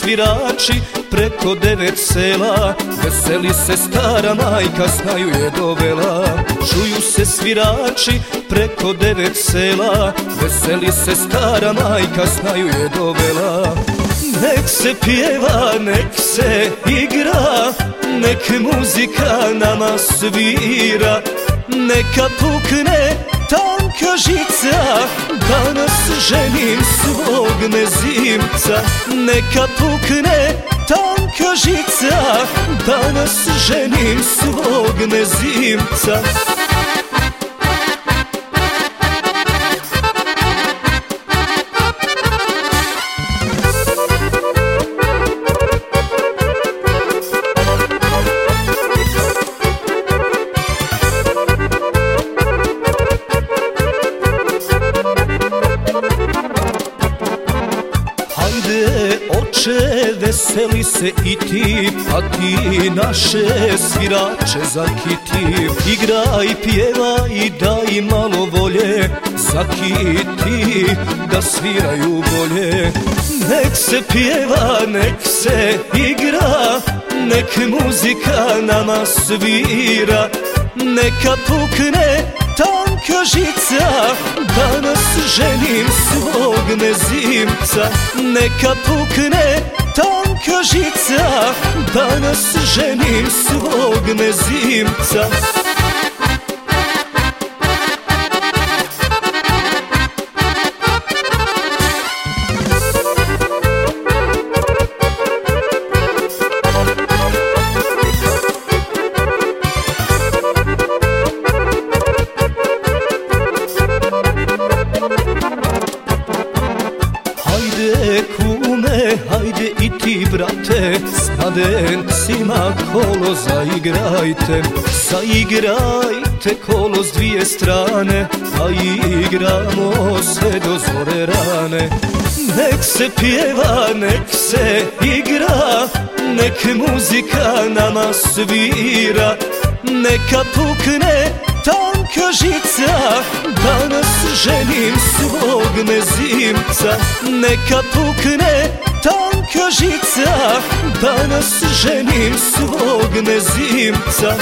svirači preko devet sela. Veseli se stara majka, snaju je dovela. Čuju se svirači preko devet sela. Veseli se stara majka, snaju je dovela. Nek se pjeva, nek se igra Nek muzika nama svira. Neka pukne tanka žica Danas ženim svog mezimca Neka pukne tanka žica Danas ženim svog mezimca Oče veseli se i ti Pa ti naše svirače zakiti Igraj, pjevaj, daj malo volje Zakiti da sviraju bolje. Nek se pjeva, nek se igra Nek muzika nama svira. Neka pukne tanka žica Danas ženim svog mezimca Neka pukne tanka žica Danas ženim svog mezimca hajde i ti brate S mladencima kolo zaigrajte. Zaigrajte kolo s dvije strane A igramo se do zore rane. Nek se pjeva, nek se igra Nek muzika nama svira. Neka pukne tanka žica Danas ženim svog mezimca Neka pukne tanka žica Danas ženim svog mezimca